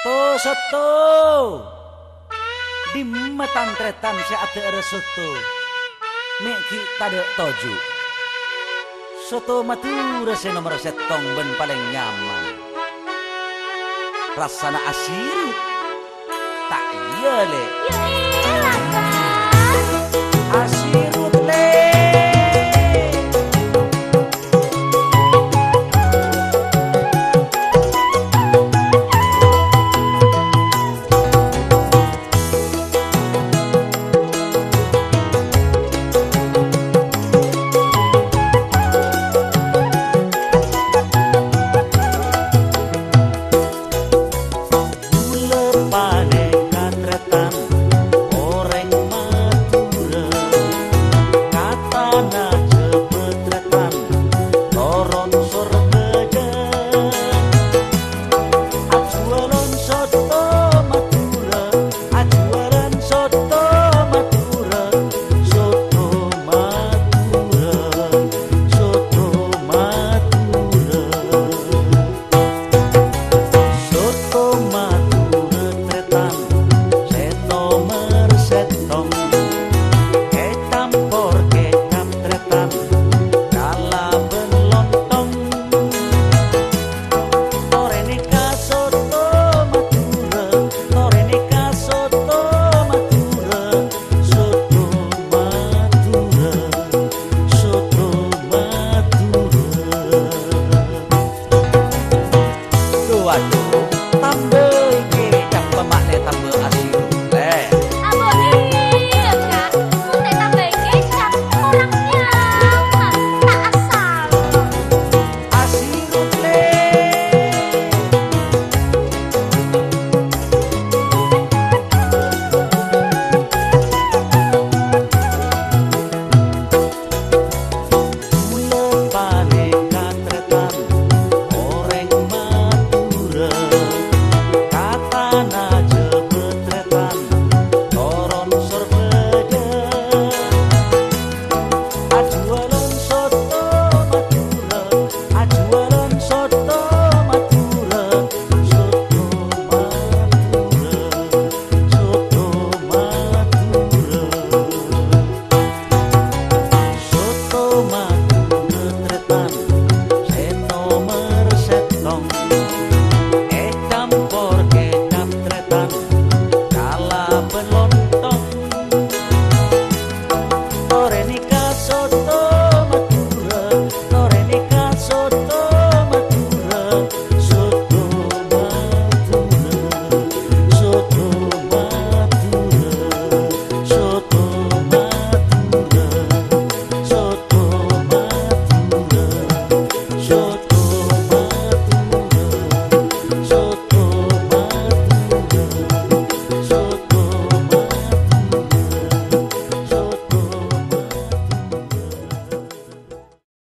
To soto. Di metantretan si ate ada soto. Mek kita ada toju. Soto matu si nomor setong ben paling nyaman. Rasana asiri Tak iya le.